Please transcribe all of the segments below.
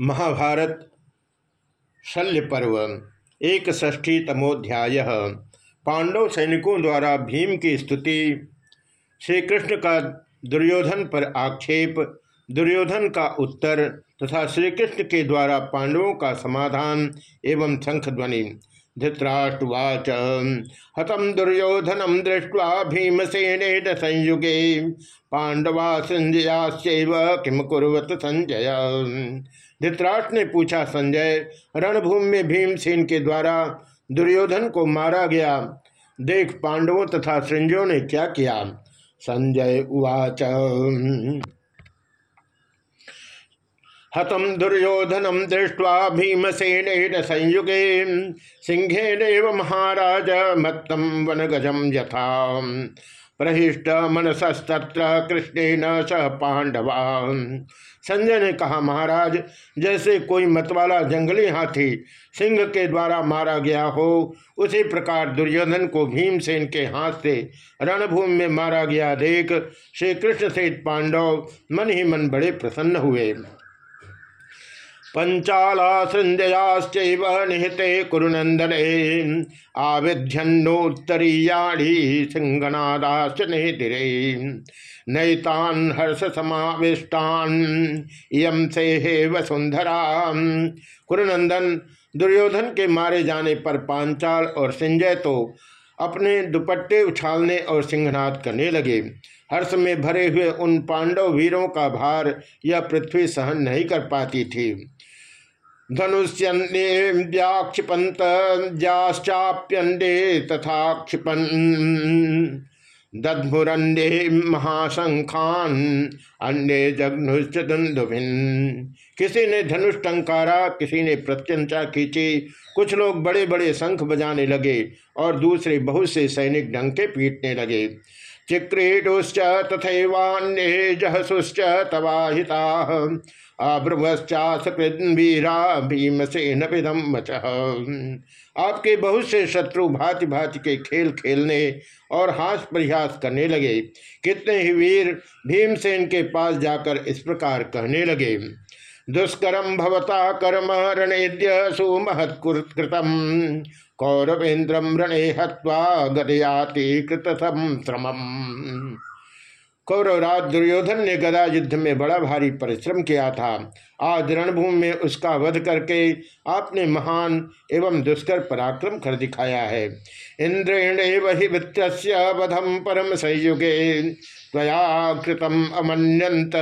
महाभारत शल्य पर्व एक षष्ठी तमोध्याय पांडव सैनिकों द्वारा भीम की स्तुति श्री कृष्ण का दुर्योधन पर आक्षेप, दुर्योधन का उत्तर तथा श्री कृष्ण के द्वारा पांडवों का समाधान एवं शंख ध्वनि धृतराष्ट्रवाच हतम दुर्योधनम दृष्ट्वा भीमसेन संयुगे पांडवा संजयाश्चैव किम कुरत संजय? धृतराष्ट्र ने पूछा, संजय, रणभूमि में भीमसेन के द्वारा दुर्योधन को मारा गया। देख पांडवों तथा संजयों ने क्या किया? संजय उवाच। हतम दुर्योधनम दृष्ट्वा भीमसेन संयुगे सिंहेन महाराज मत्तम वनगजम यथा। प्रहिष्ट मनसस्तत्र कृष्ण सह पांडवा संजय ने कहा, महाराज, जैसे कोई मतवाला जंगली हाथी सिंह के द्वारा मारा गया हो, उसी प्रकार दुर्योधन को भीमसेन के हाथ से रणभूमि में मारा गया देख श्री कृष्ण सहित पांडव मन ही मन बड़े प्रसन्न हुए। पंचाला संजयाश्च निहते कुरुनंदने आविध्यन्नोत्तरीयाणी सिंहनादाश्च नैतान हर्ष समाविष्टान यम से हे वसुंधरा कुरुनंदन दुर्योधन के मारे जाने पर पांचाल और संजय तो अपने दुपट्टे उछालने और सिंहनाद करने लगे। हर्ष में भरे हुए उन पांडव वीरों का भार यह पृथ्वी सहन नहीं कर पाती थी। धनुष्यन्ने व्याक्षिपंत जाश्चाप्यंडे तथा क्षिपन दधमुरंडे महाशंखान, अन्य जगनुश्च दुंदुभिन किसी ने धनुष टंकारा, किसी ने प्रत्यंचा खींची। कुछ लोग बड़े बड़े शंख बजाने लगे और दूसरे बहुत से सैनिक डंके पीटने लगे। चिक्रीडुश्च तथैवान्ये जहसुश्च तवाहिता भीमसेन आपके बहुत से शत्रु भांति भांति के खेल खेलने और हास प्रयास करने लगे। कितने ही वीर भीमसेन के पास जाकर इस प्रकार कहने लगे। दुष्करम भवता कर्म रणेद्य सुमहत्कृतम कौरवेन्द्रम रणे हत्वा गदयाति श्रमम। कौरवराज दुर्योधन ने गदा युद्ध में बड़ा भारी परिश्रम किया था। आज रणभूमि में उसका वध करके आपने महान एवं दुष्कर पराक्रम कर दिखाया है। इंद्रेण वही वृत्य वधम परम संयुगे। कृतम अमन्यंत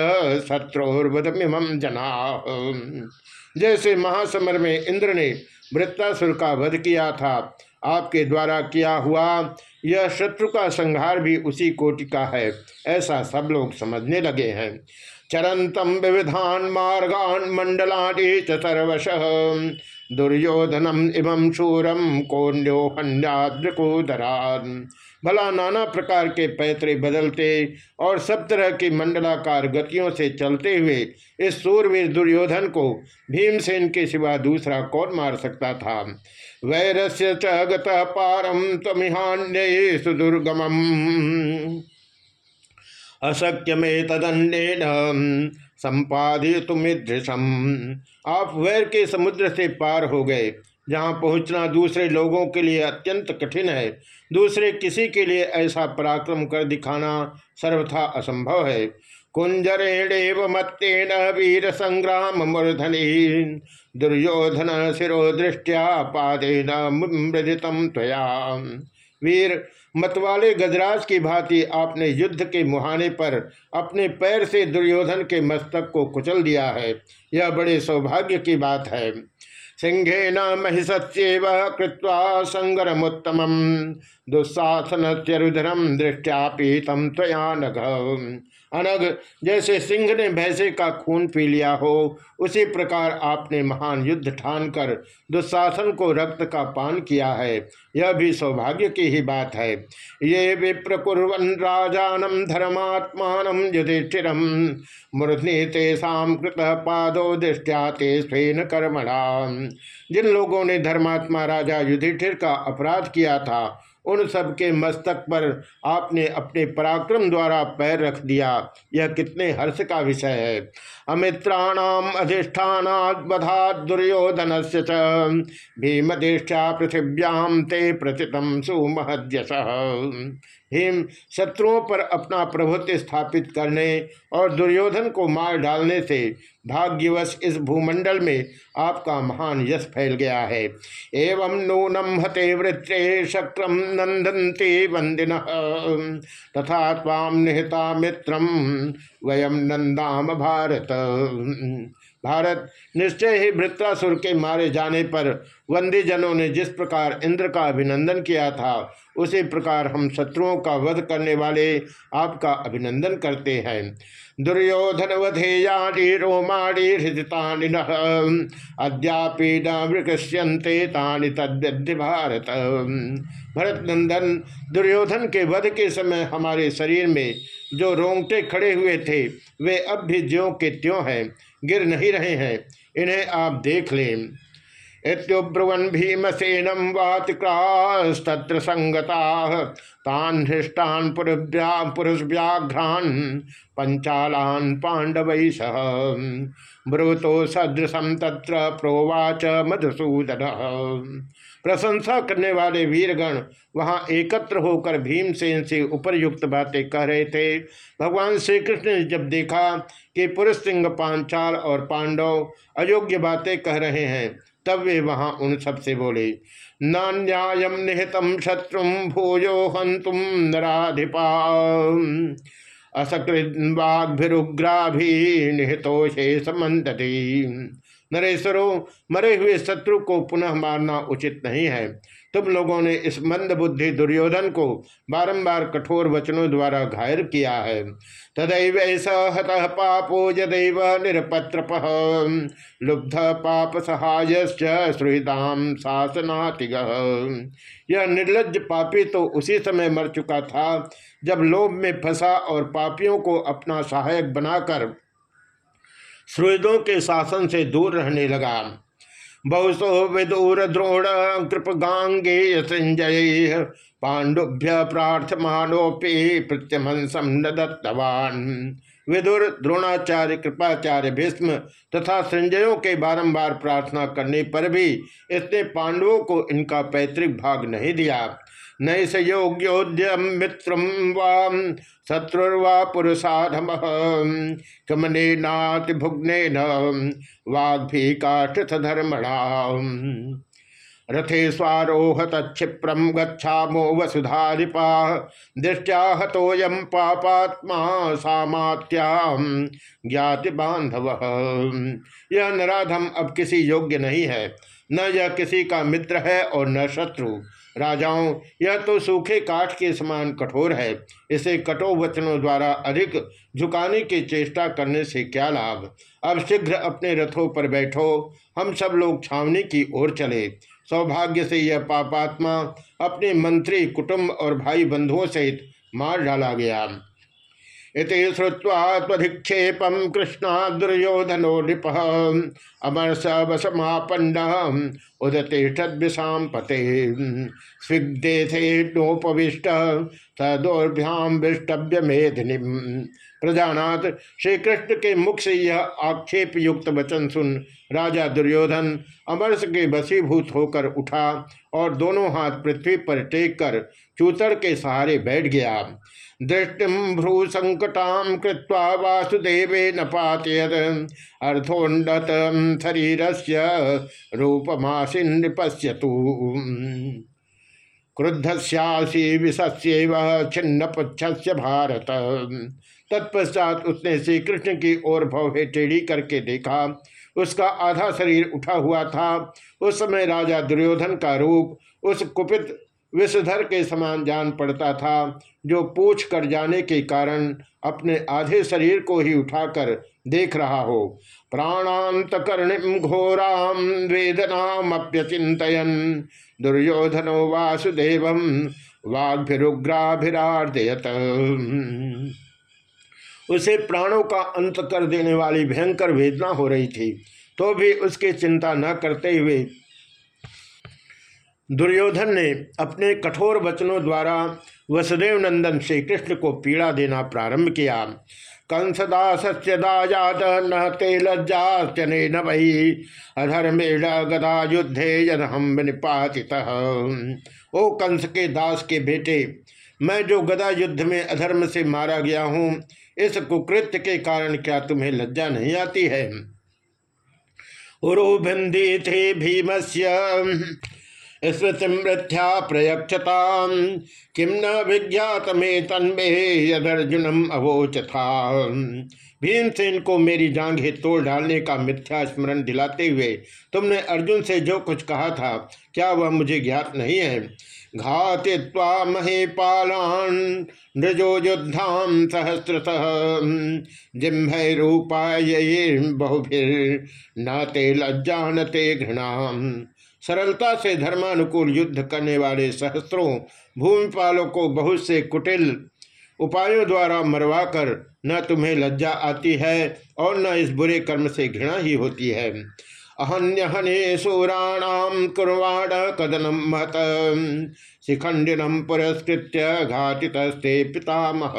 शत्रुर्वधमिम जना। जैसे महासमर में इंद्र ने वृत्तासुर का वध किया था, आपके द्वारा किया हुआ यह शत्रु का संहार भी उसी कोटि का है, ऐसा सब लोग समझने लगे हैं। चरंतम विविधान मार्गान मंडलानी चर्वश दुर्योधनम इवं शूरम कौन्यो भला नाना प्रकार के पैतरे बदलते और सब तरह की मंडलाकार गतियों से चलते हुए इस सूरवीर दुर्योधन को भीमसेन के सिवा दूसरा कौन मार सकता था? वैरस्य च पारम तमिहान्य सुदुर्गम अशक्य में तदंडेन संपादित तुमिदृशम आप वैर के समुद्र से पार हो गए। जहाँ पहुँचना दूसरे लोगों के लिए अत्यंत कठिन है। दूसरे किसी के लिए ऐसा पराक्रम कर दिखाना सर्वथा असंभव है। कुंजरेणेव मत्तेन वीर संग्राम मूर्धनि दुर्योधन शिरो दृष्टिया पादेन मृदितम त्वया वीर, मतवाले गजराज की भांति आपने युद्ध के मुहाने पर अपने पैर से दुर्योधन के मस्तक को कुचल दिया है। यह बड़े सौभाग्य की बात है। सिंहेन महिषस्व कृत्वा संगरमुत्तम दुस्साहसन रुद्रम दृष्टिया पीतम त्वया नघ अनग जैसे सिंह ने भैंसे का खून पी लिया हो, उसी प्रकार आपने महान युद्ध ठान कर दुशासन को रक्त का पान किया है। यह भी सौभाग्य की ही बात है। ये विप्रकुर्वन राजानम धर्मात्मान युधिष्ठिर मूर्धनि तेषा कृत पादो दृष्टिया ते स्वेन कर्मणा। जिन लोगों ने धर्मात्मा राजा युधिष्ठिर का अपराध किया था उन सब के मस्तक पर आपने अपने पराक्रम द्वारा पैर रख दिया। यह कितने हर्ष का विषय है। अमित्राणाम बधा दुर्योधन से भीमधिष्ठा पृथिव्याम ते प्रथितम सुमहद्यस हिम शत्रुओं पर अपना प्रभुत्व स्थापित करने और दुर्योधन को मार डालने से भाग्यवश इस भूमंडल में आपका महान यश फैल गया है। एवं नूनम हते वृत्रे शक्रम नंदनते वंदिन तथा ताम निहता मित्रम वयम नंदाम भारत। भारत निश्चय ही भृत्रासुर के मारे जाने पर वंदी जनों ने जिस प्रकार इंद्र का अभिनंदन किया था, उसी प्रकार हम शत्रुओं का वध करने वाले आपका अभिनंदन करते हैं। दुर्योधन हृदितानि अद्यापि भारत भरत। नंदन दुर्योधन के वध के समय हमारे शरीर में जो रोंगटे खड़े हुए थे, वे अब भी ज्यों के त्यों हैं। गिर नहीं रहे हैं। इन्हें आप देख लें। इत्युब्रुवन भीमसेनम वातिक्रास्तत्र संगता, तान हृष्टान पुरुष व्याघ्रान पंचालान पांडव सह। ब्रुवतो सदृशम तत्र प्रोवाच मधुसूदन। प्रशंसा करने वाले वीरगण वहाँ एकत्र होकर भीमसेन से उपरयुक्त बातें कह रहे थे। भगवान श्री कृष्ण ने जब देखा कि पुरुष सिंह पांचाल और पांडव अयोग्य बातें कह रहे हैं। तब वे वहाँ उन सबसे बोले नान्यायम निहितम शत्रु भूयो हंतुम नराधिपा। असकृत वाग्भिरुग्राभी निहितोषे समंदती नरेश्वरों, मरे हुए शत्रु को पुनः मारना उचित नहीं है। तुम लोगों ने इस मंद बुद्धि दुर्योधन को बारंबार कठोर वचनों द्वारा घायल किया है। तदैव हत पापो यदैव निरपत्र लुब्ध पाप सहाय श्रुदाम शासनातिग। यह निर्लज पापी तो उसी समय मर चुका था, जब लोभ में फंसा और पापियों को अपना सहायक बनाकर श्रुदों के शासन से दूर रहने लगा। बहुसो विदूर द्रोण कृप गांगे संजय। पांडुभ्य प्रार्थमानोपि प्रत्यमंसम न दत्तवान विदुर द्रोणाचार्य, कृपाचार्य भीष्म तथा संजयों के बारंबार प्रार्थना करने पर भी इसने पांडवों को इनका पैतृक भाग नहीं दिया। नैस योग्योद्यम मित्र शत्रुर्वा पुरुषाधम। कमने नाति भुग्ने वाग्भी काष्ठ धर्मणा रथे स्वारोहत क्षिप्रम गच्छामो वसुधारिपा। दृष्टिया हतोयम पापात्मा सामात्याम ज्ञाति बांधव यह नराधम अब किसी योग्य नहीं है। न यह किसी का मित्र है और न शत्रु। राजाओं, यह तो सूखे काठ के समान कठोर है। इसे कटो वचनों द्वारा अधिक झुकाने की चेष्टा करने से क्या लाभ? अब शीघ्र अपने रथों पर बैठो। हम सब लोग छावनी की ओर चले। सौभाग्य से यह पापात्मा अपने मंत्री, कुटुंब और भाई बंधुओं सहित मार डाला गया। इति श्रुवाधिक्षेपम कृष्णा दुर्योधनो नृप। अमर स उदतिषद्विषाम पते सदोर्भ्याम विष्टव्य मेधिनी प्रजानाथ श्री कृष्ण के मुख से यह आक्षेप युक्त वचन सुन राजा दुर्योधन अमरस के बसीभूत होकर उठा और दोनों हाथ पृथ्वी पर टेक कर चूतड़ के सहारे बैठ गया। दृष्टि भ्रू संकटाम कृत्वा वासुदेव न पातयत। अर्थोन्नत शरीर से रूपमासी नृपश्यतु क्रुद्धस्यासी विषस्व छिन्न पुच्छ भारत। तत्पश्चात उसने श्री कृष्ण की ओर भव्य टेढ़ी करके देखा। उसका आधा शरीर उठा हुआ था। उस समय राजा दुर्योधन का रूप उस कुपित विषधर के समान जान पड़ता था, जो पूछ कर जाने के कारण अपने आधे शरीर को ही उठाकर देख रहा हो। प्राणांत कर्णिम घोराम वेदनाम दुर्योधनो वासुदेव वाग्भिरुग्राभिरार्दयत उसे प्राणों का अंत कर देने वाली भयंकर वेदना हो रही थी तो भी उसकी चिंता न करते हुए दुर्योधन ने अपने कठोर वचनों द्वारा वसुदेव नंदन श्री कृष्ण को पीड़ा देना प्रारंभ किया। कंसदास्य दाजात न ते लज्जाचने न वही गदा युद्धे यद हम निपातित ओ कंस के दास के बेटे, मैं जो गदा युद्ध में अधर्म से मारा गया हूँ, इस कुकृत्य के कारण क्या तुम्हें लज्जा नहीं आती है? उरुभिंदी थे भीमस्य स्मृति मृथ्या प्रयक्षता किम न विज्ञात में तन्मे यदर्जुनम अवोच था भीमसेन को मेरी जांघे तोड़ डालने का मिथ्या स्मरण दिलाते हुए तुमने अर्जुन से जो कुछ कहा था, क्या वह मुझे ज्ञात नहीं है? घाति महे पालान, नृजो युद्धाम सहस्रत। जिम्भय रूपाय बहुभिर न ते लज्जा न ते घृणाम। सरलता से धर्मानुकूल युद्ध करने वाले सहस्त्रों, भूमिपालों को बहुत से कुटिल उपायों द्वारा मरवाकर न तुम्हें लज्जा आती है और न इस बुरे कर्म से घृणा ही होती है। अहन्यहने सूराणाम कुर्वाण कदनम महत शिखंडिनम पुरस्कृत घातितस्ते पितामह।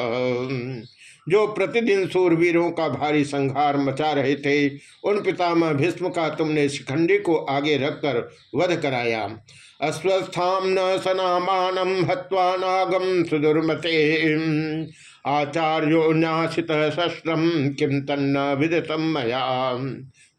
जो प्रतिदिन सूरवीरों का भारी संहार मचा रहे थे, उन पितामह भीष्म का तुमने शिखंडी को आगे रखकर वध कराया। अस्वस्थाम न सनामान हत्वा नागम सुदुर्मते। आचार्यो न्यासित शस्त्रम किम तन्न विदतम मया।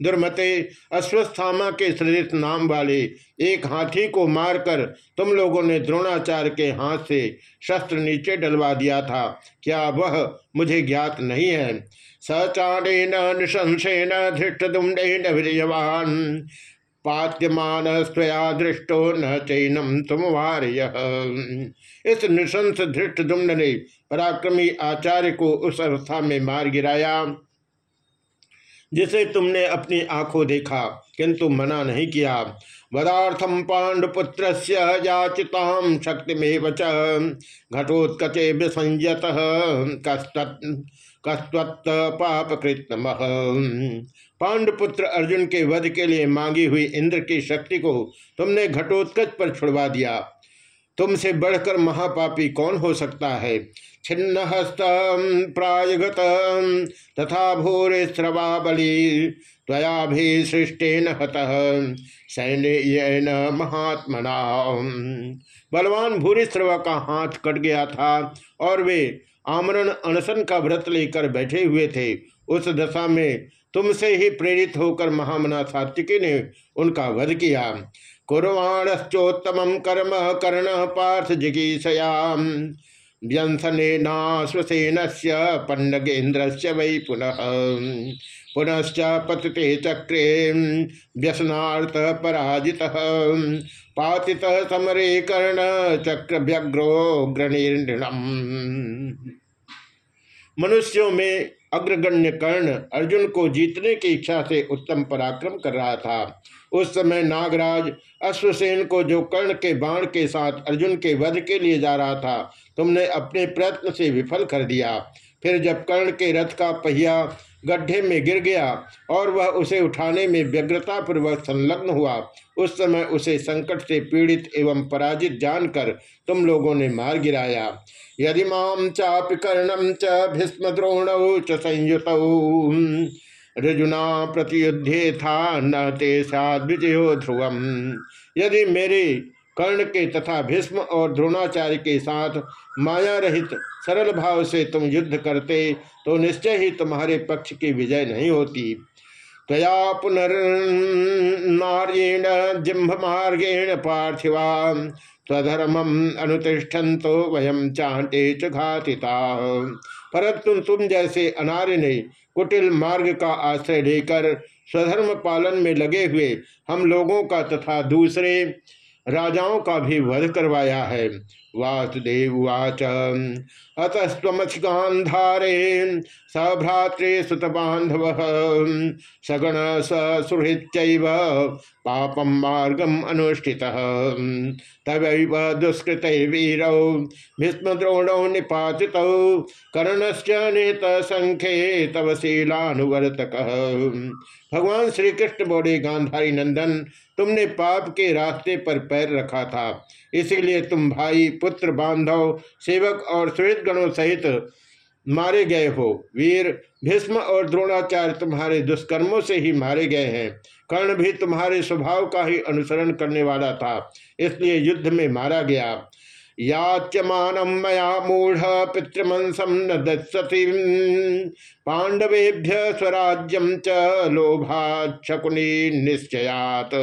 दुर्मते अश्वस्थामा के सदृश नाम वाले एक हाथी को मारकर तुम लोगों ने द्रोणाचार्य के हाथ से शस्त्र नीचे डलवा दिया था। क्या वह मुझे ज्ञात नहीं है? सचाणेन निशंसेन धृष्टुंडेन वीरवान पात्यमान स्वया दृष्टो न चैनम तुम वार्य। इस निशंस धृष्ट दुम्न ने पराक्रमी आचार्य को उस अवस्था में मार गिराया। जिसे तुमने अपनी आँखों देखा, किंतु मना नहीं किया। वदार्थम पांडुपुत्र याचिताम शक्ति में वच घटोत्कचे विसंयत कस्तत्त पाप कृतम पांडुपुत्र अर्जुन के वध के लिए मांगी हुई इंद्र की शक्ति को तुमने घटोत्कच पर छुड़वा दिया। तुमसे बढ़कर महापापी कौन हो सकता है? छिन्न हस्त प्रायगत तथा भूरे स्रवा बलि त्वया भी सृष्टेन हतः सैन्य महात्मना। बलवान भूरी स्रवा का हाथ कट गया था और वे आमरण अनशन का व्रत लेकर बैठे हुए थे। उस दशा में तुमसे ही प्रेरित होकर महामना सात्विकी ने उनका वध किया। कुर्वाणश्चोत्तम कर्म कर्ण पार्थ जिगीषयाम। व्यंसनेनाश्वसेन से पन्नगेन्द्र से वै पुनः। पुनश्च पतते चक्रे व्यसनार्थ पराजित। पाति समरे कर्ण चक्र व्यग्रो ग्रणीर्णम मनुष्यों में अग्रगण्य कर्ण अर्जुन को जीतने की इच्छा से उत्तम पराक्रम कर रहा था। उस समय नागराज अश्वसेन को जो कर्ण के बाण के साथ अर्जुन के वध के लिए जा रहा था, तुमने अपने प्रयत्न से विफल कर दिया। फिर जब कर्ण के रथ का पहिया गड्ढे में गिर गया और वह उसे उठाने में व्यग्रता पूर्वक संलग्न हुआ, उस समय उसे संकट से पीड़ित एवं पराजित जानकर तुम लोगों ने मार गिराया। यदि माम चाप कर्णम च द्रोण च संयुत। ऋजुना प्रतियुद्धे था न ते विजयो ध्रुवम यदि मेरे कर्ण के तथा भीष्म और द्रोणाचार्य के साथ माया रहित सरल भाव से तुम युद्ध करते तो निश्चय ही तुम्हारे पक्ष की विजय नहीं होती। तया पुनर्नार्येण जिम्भ मार्गेण पार्थिवा स्वधर्म अनुतिष्ठन तो वयम चाहते चुघातिता परंतु तुम जैसे अनार्य ने कुटिल मार्ग का आश्रय लेकर स्वधर्म पालन में लगे हुए हम लोगों का तथा दूसरे राजाओं का भी वध करवाया है। वासुदेवाच अतस्वमसि गांधारे सभ्रात्रे सुत बांधव सगण ससुहृच पापम मार्गम अनुष्ठित। तब दुष्कृत वीरौ, भीष्मद्रोणौ निपाति कर्णश्च नेत संख्ये तव शीलानुवर्तक। भगवान श्री कृष्ण बोले, गांधारी नंदन तुमने पाप के रास्ते पर पैर रखा था। इसीलिए तुम भाई, पुत्र, बांधव, सेवक और श्वेत गणों सहित मारे गए हो। वीर, भीष्म और द्रोणाचार्य तुम्हारे दुष्कर्मों से ही मारे गए हैं। कर्ण भी तुम्हारे स्वभाव का ही अनुसरण करने वाला था, इसलिए युद्ध में मारा गया। याच्यमानम मया मूढ़ पितृमंसम न दत्सती पांडवेभ्य स्वराज्यम च लोभा शकुनी निश्चयात।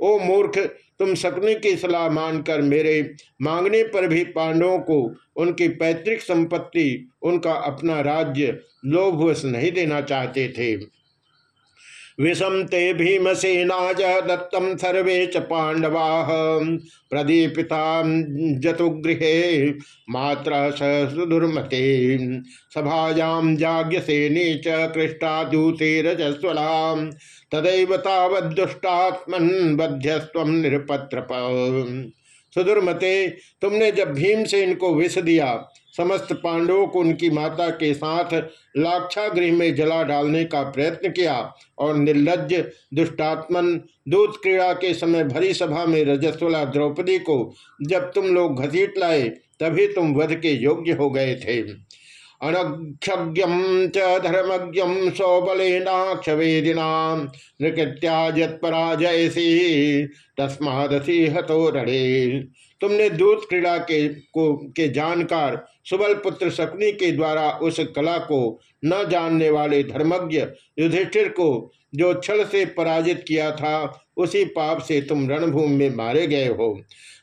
ओ मूर्ख, तुम शकुनी की सलाह मानकर मेरे मांगने पर भी पांडवों को उनकी पैतृक संपत्ति, उनका अपना राज्य लोभवश नहीं देना चाहते थे। विषम ते भीमसेनाज दत्तम सर्वे च पांडवा प्रदीपिता जतुगृहे मात्र सुदुर्मते। सभायां जाग्यसेनी च कृष्टा दूते रजस्वला तदैव तावदुष्टात्मन बध्यस्व निरपत्र सुदुर्मते, तुमने जब भीम से इनको विष दिया समस्त पांडवों को उनकी माता के साथ लाक्षागृह में जला डालने का प्रयत्न किया और निर्लज दुष्टात्मन दूध क्रीड़ा के समय भरी सभा में रजस्वला द्रौपदी को, जब तुम लोग घसीट लाए, तभी तुम वध के योग्य हो गए थे। अनक्षज्ञम च धर्मज्ञम सौबलेनाक्षवेदिना नृकृत्याजत्पराजयसी तस्मादसी हतो रणे। तुमने दूत क्रीड़ा के को, के जानकार सुबल पुत्र शकुनी के द्वारा उस कला को न जानने वाले धर्मज्ञ युधिष्ठिर को जो छल से पराजित किया था, उसी पाप से तुम रणभूमि में मारे गए हो।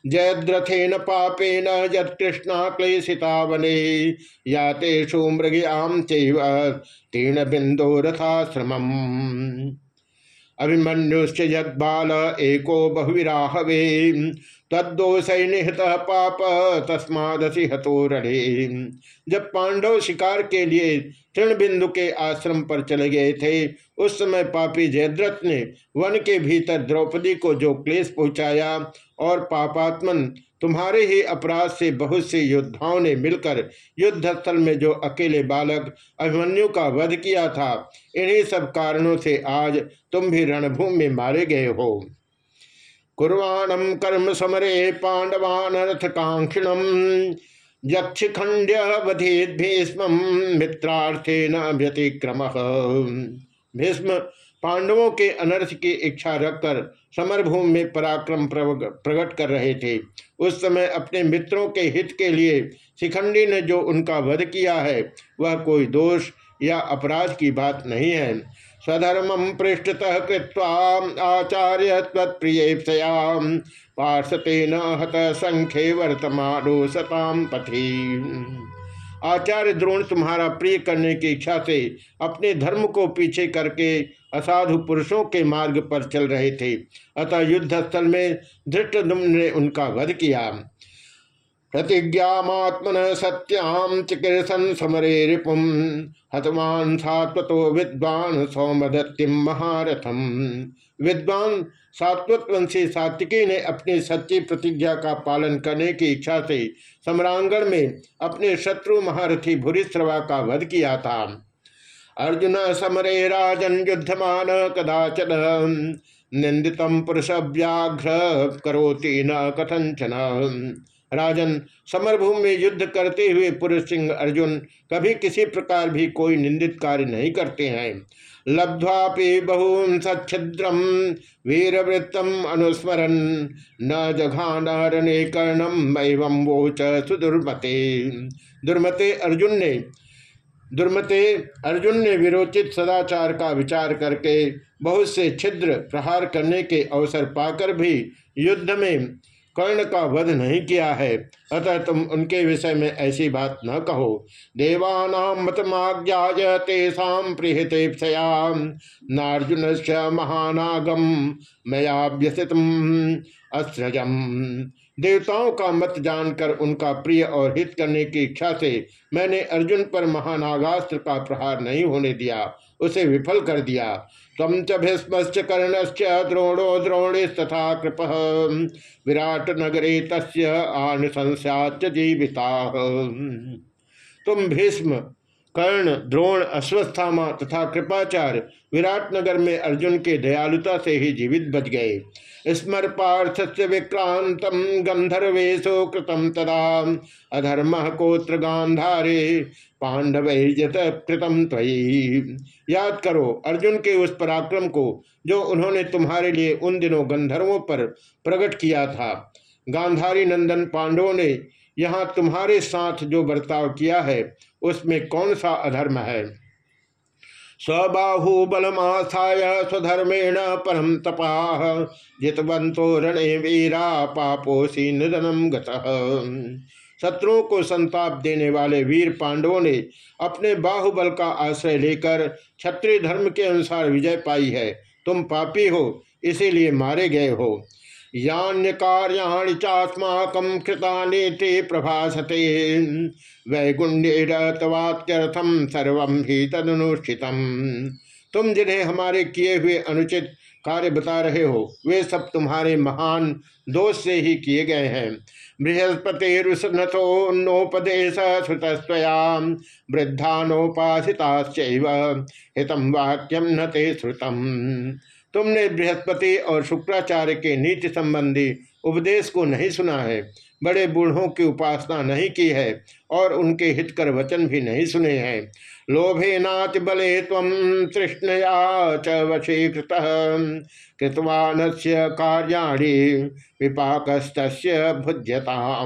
जयद्रथेन पापेन यत्कृष्णा क्लेशिता वने या तेषु मृगयाम तीर्ण बिंदो रथाश्रम अभिमन्युश्च यद्बाल एको बहुविराहवे। तद्दोषय निहत पाप, तस्मादसी हतो रणे। जब पांडव शिकार के लिए तृण बिंदु के आश्रम पर चले गए थे, उस समय पापी जयद्रथ ने वन के भीतर द्रौपदी को जो क्लेश पहुँचाया और पापात्मन तुम्हारे ही अपराध से बहुत से योद्धाओं ने मिलकर युद्ध स्थल में जो अकेले बालक अभिमन्यु का वध किया था, इन्हीं सब कारणों से आज तुम भी रणभूमि में मारे गए हो। कुर्वाणम कर्म समरे पांडवान अर्थ कांक्षिणम यक्षखंड्य वधेद भीष्म मित्रार्थे न व्यतिक्रम। भीष्म पांडवों के अनर्थ की इच्छा रखकर समरभूमि में पराक्रम प्रकट कर रहे थे। उस समय अपने मित्रों के हित के लिए शिखंडी ने जो उनका वध किया है, वह कोई दोष या अपराध की बात नहीं है। स्वधर्म पृष्ठतः कृत्वा आचार्य तत्प्रियम पार्षते न हत संख्ये वर्तमानो सताम पथी। आचार्य द्रोण तुम्हारा प्रिय करने की इच्छा से अपने धर्म को पीछे करके असाधु पुरुषों के मार्ग पर चल रहे थे। अतः युद्ध स्थल में धृष्ट ने उनका वध किया। प्रतिज्ञात्मन सत्याम चिकीर्सन समरे रिपुम हतवान सात्वतो विद्वान सौमदत्तिम महारथम विद्वान सात्वतवंशी सात्विकी ने अपनी सच्ची प्रतिज्ञा का पालन करने की इच्छा से सम्रांगण में अपने शत्रु महारथी भूरिश्रवा का वध किया था। अर्जुन समरे राजन युद्धमान कदाचन। निंदित पुरुष व्याघ्र करोति न कथंचन राजन, समरभूमि में युद्ध करते हुए पुरुष सिंह अर्जुन कभी किसी प्रकार भी कोई निंदित कार्य नहीं करते हैं। लब्ध्वापि बहुन सच्छिद्रम वीरवृत्तम अनुस्मरन। न जघाने कर्णम, एवं वोच सुदुर्मते। दुर्मते अर्जुन ने दुर्मते अर्जुन ने विरोचित सदाचार का विचार करके बहुत से छिद्र प्रहार करने के अवसर पाकर भी युद्ध में कर्ण का वध नहीं किया है। अतः तुम उनके विषय में ऐसी बात न कहो। देवानाम मतमाज्ञा से महानागम व्यसित अस्रजम देवताओं का मत जानकर उनका प्रिय और हित करने की इच्छा से मैंने अर्जुन पर महानागास्त्र का प्रहार नहीं होने दिया, उसे विफल कर दिया। तम च कर्णश्च द्रोणो तथा कृप। विराट नगरे तस्य आनुशंस्याच जीविता। तुम भीष्म कर्ण, द्रोण, अश्वस्थामा तथा कृपाचार्य विराटनगर में अर्जुन के दयालुता से ही जीवित बच गए। स्मर पार्थ से विक्रांत गंधर्वेशो कृतम तदा। अधर्म कोत्र गांधारे पांडव कृतम त्वयी। याद करो, अर्जुन के उस पराक्रम को जो उन्होंने तुम्हारे लिए उन दिनों गंधर्वों पर प्रकट किया था। गांधारी नंदन पांडवों ने यहाँ तुम्हारे साथ जो बर्ताव किया है, उसमें कौन सा अधर्म है? स्वबाहु बलमाथाय स्वधर्मेण परम तपा जितवंतो रणे वीरा पापोसी निधनम शत्रुओं को संताप देने वाले वीर पांडवों ने अपने बाहुबल का आश्रय लेकर क्षत्रिय धर्म के अनुसार विजय पाई है। तुम पापी हो, इसीलिए मारे गए हो। यान्य कार्याणि चास्माकम कृतानि ते प्रभासते। सर्व ही तदनुष्ठितम। तुम जिन्हें हमारे किए हुए अनुचित कार्य बता रहे हो, वे सब तुम्हारे महान दोष से ही किए गए हैं। बृहस्पतिरुष्णथोन्नोपदेश श्रुतस्वया वृद्धानोपासिताश्च हितम वाक्यम न ते श्रुतम। तुमने बृहस्पति और शुक्राचार्य के नीति संबंधी उपदेश को नहीं सुना है, बड़े बूढ़ों की उपासना नहीं की है, और उनके हितकर वचन भी नहीं सुने हैं। लोभे नाच बले तम तृष्णया च वशीकृत कृतवान से कार्याणी भुज्यता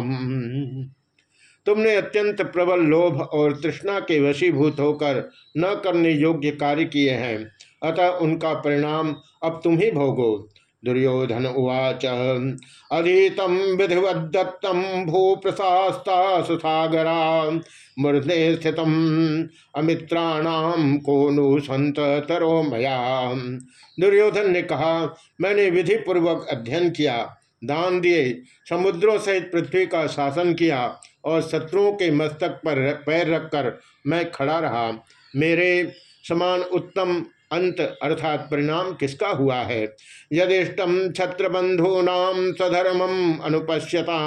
तुमने अत्यंत प्रबल लोभ और तृष्णा के वशीभूत होकर न करने योग्य कार्य किए हैं। अतः उनका परिणाम अब तुम ही भोगो। दुर्योधन उवाच अधीतम विधिवदत्तम भूप्रशास्ता सुसागरा मूर्धे स्थित अमित्राणाम को नु संत तरो मया। दुर्योधन ने कहा, मैंने विधि पूर्वक अध्ययन किया, दान दिए, समुद्रों सहित पृथ्वी का शासन किया और शत्रुओं के मस्तक पर पैर रखकर मैं खड़ा रहा। मेरे समान उत्तम अंत अर्थात परिणाम किसका हुआ है? यदिष्टम छत्रबंधूनाम स्वधर्मम अनुपश्यता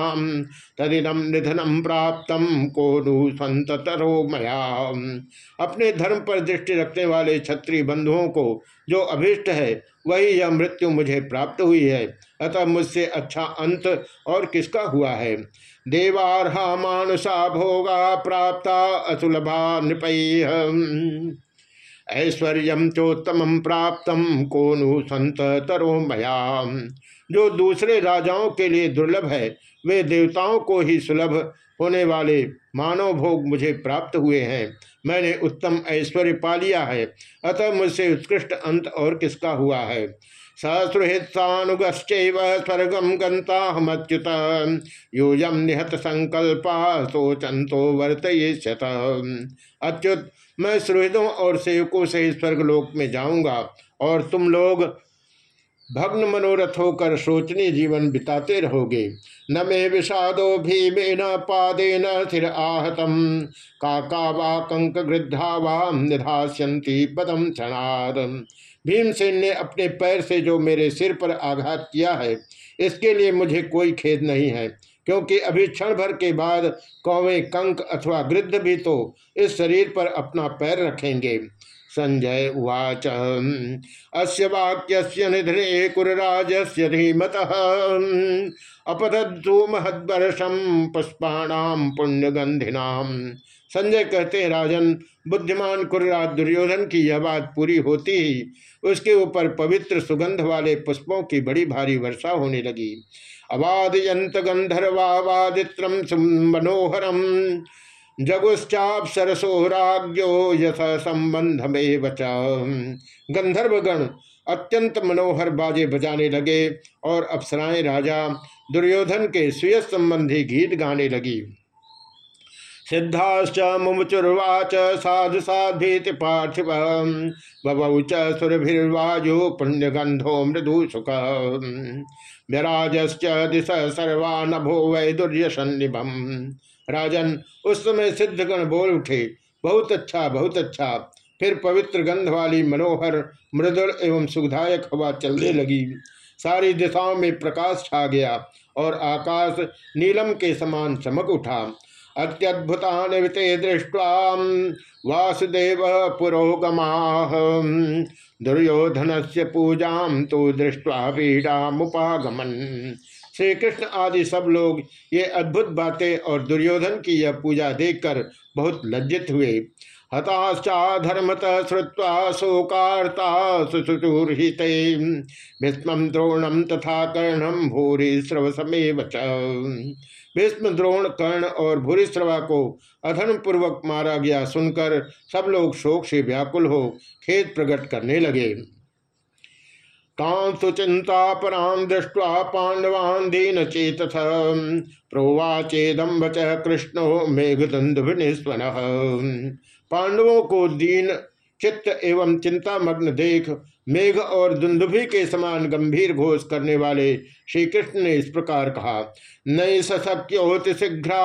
तदिदम निधनम प्राप्त को संतरो मया अपने धर्म पर दृष्टि रखने वाले क्षत्रिय बंधुओं को जो अभिष्ट है, वही यह मृत्यु मुझे प्राप्त हुई है। अतः मुझसे अच्छा अंत और किसका हुआ है? देवारहा मानुषा भोगा प्राप्त असुलभा नृपय ऐश्वर्य चोत्तम प्राप्त को नु संत तरो मया। जो दूसरे राजाओं के लिए दुर्लभ है, वे देवताओं को ही सुलभ होने वाले मानव भोग मुझे प्राप्त हुए हैं। मैंने उत्तम ऐश्वर्य पा लिया है, अतः मुझसे उत्कृष्ट अंत और किसका हुआ है? ससुहृत्सानुगश्च स्वर्गम गंता हमच्युत यूयम निहत संकल्पा सोचंतो वर्त अच्युत मैं सुहृदों और सेवकों से स्वर्गलोक में जाऊँगा, और तुम लोग भग्न मनोरथ होकर शोचनीय जीवन बिताते रहोगे। न मे विषादो भीमे न पादे न स्थिर आहतम। काका वा कंक गृद्धा वाम निधास्यंती पदम क्षणाद। भीमसेन ने अपने पैर से जो मेरे सिर पर आघात किया है, इसके लिए मुझे कोई खेद नहीं है। क्योंकि अभी क्षण भर के बाद कौवे, कंक अथवा गृद्ध भी तो इस शरीर पर अपना पैर रखेंगे। संजय उवाच, अस्य वाक्य निधने धीमत। अपदु महद्वर्षम पुष्पाणाम पुण्यगंधिनाम संजय कहते हैं, राजन, बुद्धिमान कुरराज दुर्योधन की यह बात पूरी होती ही, उसके ऊपर पवित्र सुगंध वाले पुष्पों की बड़ी भारी वर्षा होने लगी। अवादयंत गंधर्वादित्रम मनोहरम जगुश्चाप सरसो राज्यो यथ संबंध में बचा गंधर्वगण अत्यंत मनोहर बाजे बजाने लगे और अप्सराएँ राजा दुर्योधन के स्वीय संबंधी गीत गाने लगी। सिद्धाश्च मुमुचुर्वाच साधु साधीति पार्थिव। बबौ च सुरभिर्वाजो पुण्यगंधो मृदु सुख व्यराजश्च दिश सर्वा नभो वै दुर्यसन्निभम राजन, उस समय सिद्धगण बोल उठे, बहुत अच्छा बहुत अच्छा। फिर पवित्र गंध वाली मनोहर, मृदुल एवं सुखदायक हवा चलने लगी। सारी दिशाओं में प्रकाश छा गया और आकाश नीलम के समान चमक उठा। अत्यद्भुता निवते दृष्टवा वासुदेव पुरोगमा। दुर्योधन से पूजा तो दृष्टवा पीड़ा मुपागमन श्री कृष्ण आदि सब लोग ये अद्भुत बातें और दुर्योधन की यह पूजा देखकर बहुत लज्जित हुए। हताश्चा धर्मत श्रुवा शोकार्ता सुचुर्हित भीष्म द्रोणम तथा कर्णम भूरी स्रवसमेव भीष्म द्रोण, कर्ण और भूरिश्रवा को अधर्म पूर्वक मारा गया सुनकर सब लोग शोक से व्याकुल हो खेत प्रकट करने लगे। तां सुचिंता परां दृष्ट्वा पांडवान् दीन चेत प्रोवाचेदम वच कृष्णो मेघदंडभिस्वन पांडवों को दीन, चित्त एवं चिंता मग्न देख मेघ और दुंदुभि के समान गंभीर घोष करने वाले श्री कृष्ण ने इस प्रकार कहा, नई सशक्योति शीघ्रा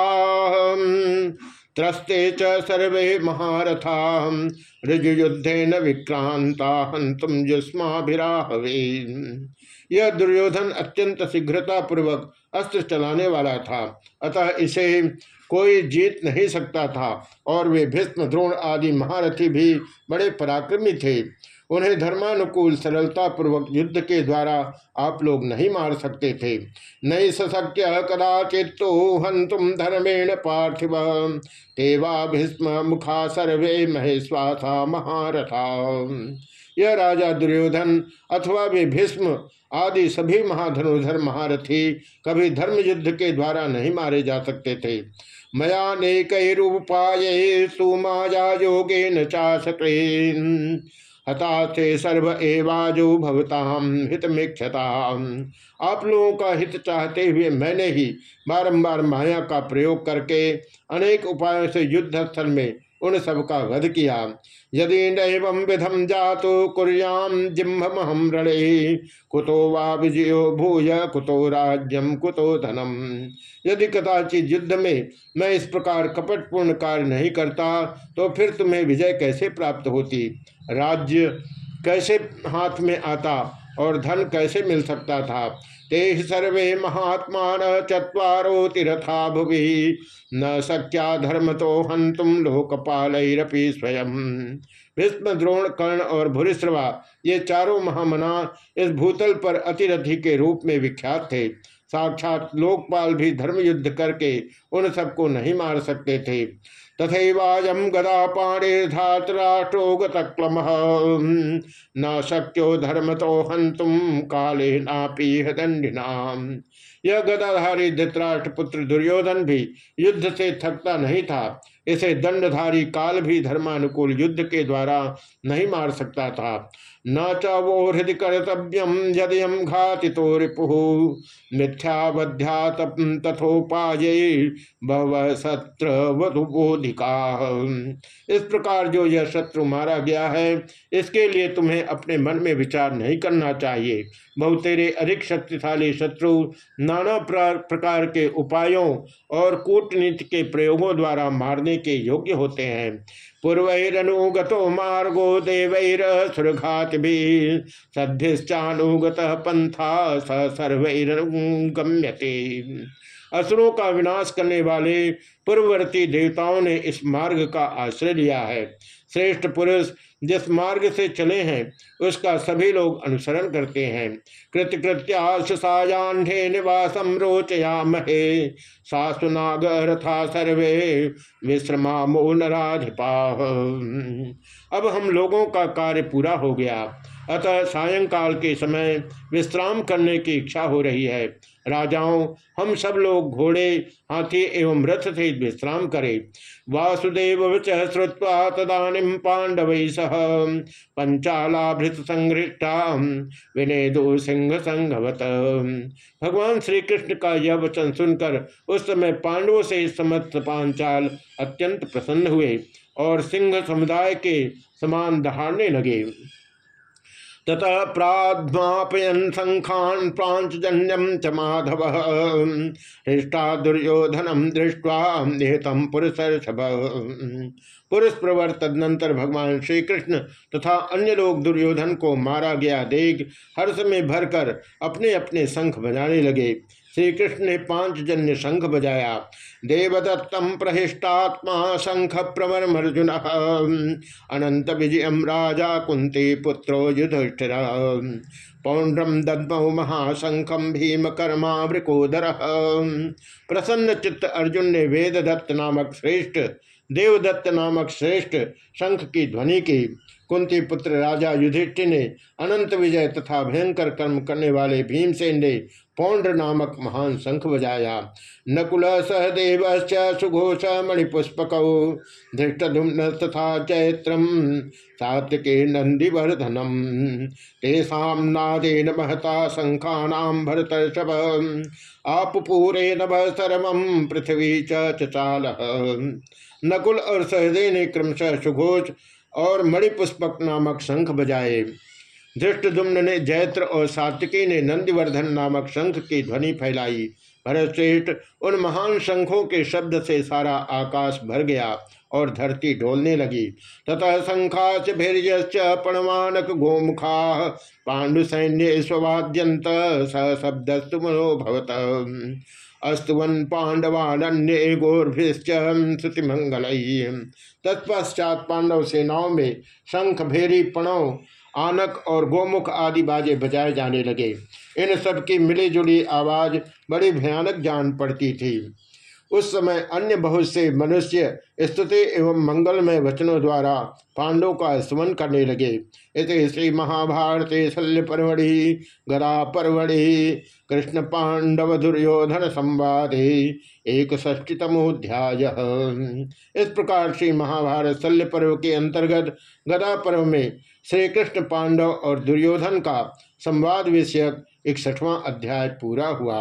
त्रस्ते च सर्वे महारथा ऋजुयुद्धे न विक्रांता हंतुम जुस्माभिराहवे यह दुर्योधन अत्यंत शीघ्रता पूर्वक अस्त्र चलाने वाला था, अतः इसे कोई जीत नहीं सकता था, और वे भीष्म, द्रोण आदि महारथी भी बड़े पराक्रमी थे। उन्हें धर्मानुकूल सरलता पूर्वक युद्ध के द्वारा आप लोग नहीं मार सकते थे। नहीं सशक्य कदाचित तो हंतुम धर्मेण पार्थिव। तेवा भीष्म मुखा सर्वे महेश्वासा महारथा। यह राजा दुर्योधन अथवा वे भीष्म आदि सभी महाधनुधर महारथी कभी धर्म युद्ध के द्वारा नहीं मारे जा सकते थे। मया नेकैरूपाये सुमाया योगे न चाशक्रेन हताथे सर्व एवाजो भवताम हितमीक्षता आप लोगों का हित चाहते हुए मैंने ही बारंबार माया का प्रयोग करके अनेक उपायों से युद्ध स्थल में उन सब का वध किया। यदि नैव विधम जातो कुरियाम जिम्भमहम रे कुतो वा विजयो भूय, कुतो राज्यम कुतो धनम। यदि कदाचित युद्ध में मैं इस प्रकार कपटपूर्ण कार्य नहीं करता तो फिर तुम्हें विजय कैसे प्राप्त होती? राज्य कैसे हाथ में आता और धन कैसे मिल सकता था? ते सर्वे महात्मा चुरो तिरथा भुवि। न सक्या धर्म तो हंतुम लोकपालरपी स्वयं। भीष्म, द्रोण, कर्ण और भूरिश्रवा, ये चारों महामना इस भूतल पर अतिरथी के रूप में विख्यात थे। साक्षात लोकपाल भी धर्म युद्ध करके उन सबको नहीं मार सकते थे। तथैवाजम गदा पाणे धातराष्ट्रो गतक्लम। न शक्यो धर्म तो हंतुम काले नापी दंडिनाम यह गदाधारी धृतराष्ट्र पुत्र दुर्योधन भी युद्ध से थकता नहीं था। इसे दंडधारी काल भी धर्मानुकूल युद्ध के द्वारा नहीं मार सकता था। न च वो हृदय कर्तव्यम यदयम घाति तो रिपु। मिथ्यावध्या तथोपाय भव शत्रु वधुबोधिका इस प्रकार जो यह शत्रु मारा गया है, इसके लिए तुम्हें अपने मन में विचार नहीं करना चाहिए। बहुतेरे अधिक शक्तिशाली शत्रु नाना प्रकार के उपायों और कूटनीति के प्रयोगों द्वारा मारने के योग्य होते हैं। पूर्वरनुगतो मार्गो देवैर सुरघात भी सद्भिश्चानुगत पंथा स सर्वैरगम्यते असुरों का विनाश करने वाले पूर्ववर्ती देवताओं ने इस मार्ग का आश्रय लिया है। श्रेष्ठ पुरुष जिस मार्ग से चले हैं, उसका सभी लोग अनुसरण करते हैं। कृत्यकृत्यासायाढ़े निवासम रोचयामहे। सासुनाग रथा सर्वे विश्रमा नराधिपा अब हम लोगों का कार्य पूरा हो गया। अतः सायंकाल के समय विश्राम करने की इच्छा हो रही है। राजाओं, हम सब लोग घोड़े हाथी एवं रथ से विश्राम करें। वासुदेव वच श्रुवा तदानीम पांडव सह पंचालाभृत संघृष्टा विनेदो सिंह संघवत। भगवान श्री कृष्ण का यह वचन सुनकर उस समय पांडवों से समस्त पांचाल अत्यंत प्रसन्न हुए और सिंह समुदाय के समान दहाड़ने लगे। ततः प्राध्मापयन शंखान प्रांचजन्यम च माधव। हृष्टा दुर्योधनम दृष्टवा निहतम पुरुष पुरुष प्रवर तदनंतर भगवान श्री कृष्ण तथा अन्य लोग दुर्योधन को मारा गया देख हर्ष में भरकर अपने अपने शंख बजाने लगे। श्री कृष्ण ने पाँच जन्य शंख बजाया। देवदत्तम प्रहिष्टात्मा शंख प्रवर्मर्जुन। अनंत विजय राजा कुंती पुत्रो युधिष्ठिर। पौंड्रम दद्मौ महाशंखम भीम कर्मा वृकोदर प्रसन्न चित्त अर्जुन ने वेददत्त नामक श्रेष्ठ, देवदत्त नामक श्रेष्ठ शंख की ध्वनि की। कुंती पुत्र राजा युधिष्ठिर ने अनंत विजय तथा भयंकर कर्म करने वाले भीमसेन ने पौंड नामक महान शंख बजाया। नकुल सहदेव सुघोष मणिपुष्पक, धृष्टधुम्न तथा चैत्रम, सात्विके नंदीवर्धनम तेषा नादेन महता शंखानाम भरतर्षभ। आप पूरे नभ सर्व पृथ्वी चाल नकुल और सहदेव ने क्रमशः सुघोष और मणिपुष्पक नामक शंख बजाए। धृष्टुम्न ने जैत्र और सात्विकी ने नंदिवर्धन नामक शंख की ध्वनि फैलाई। भरतश्रेष्ठ उन महान शंखों के शब्द से सारा आकाश भर गया और धरती ढोलने लगी। ततः शंखाच भैर्यश्च पणवानक गोमुखा पांडु सैन्य स्ववाद्यंत स शब्दस्तु मनोभवत। अस्तुवन पांडवान्य गोर्भिश्च श्रुतिमंगल तत्पश्चात पांडव सेनाओं में शंख, भेरी पणव आनक और गोमुख आदि बाजे बजाए जाने लगे। इन सब की मिली जुली आवाज़ बड़ी भयानक जान पड़ती थी। उस समय अन्य बहुत से मनुष्य स्तुति एवं मंगलमय वचनों द्वारा पांडवों का स्मरण करने लगे। इस श्री महाभारत शल्य परवड़ी गरा परवड़ी कृष्ण पांडव दुर्योधन संवाद एक षष्टितमोध्याय इस प्रकार श्री महाभारत शल्य पर्व के अंतर्गत गदा पर्व में श्री कृष्ण पांडव और दुर्योधन का संवाद विषयक इकसठवां अध्याय पूरा हुआ।